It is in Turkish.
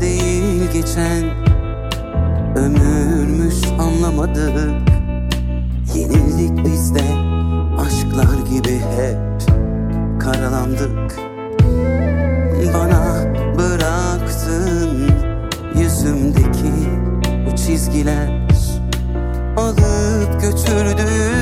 değil geçen. Ömürmüş anlamadık. Yenildik biz de aşklar gibi hep karalandık. Bana bıraktın yüzümdeki bu çizgiler. Alıp götürdün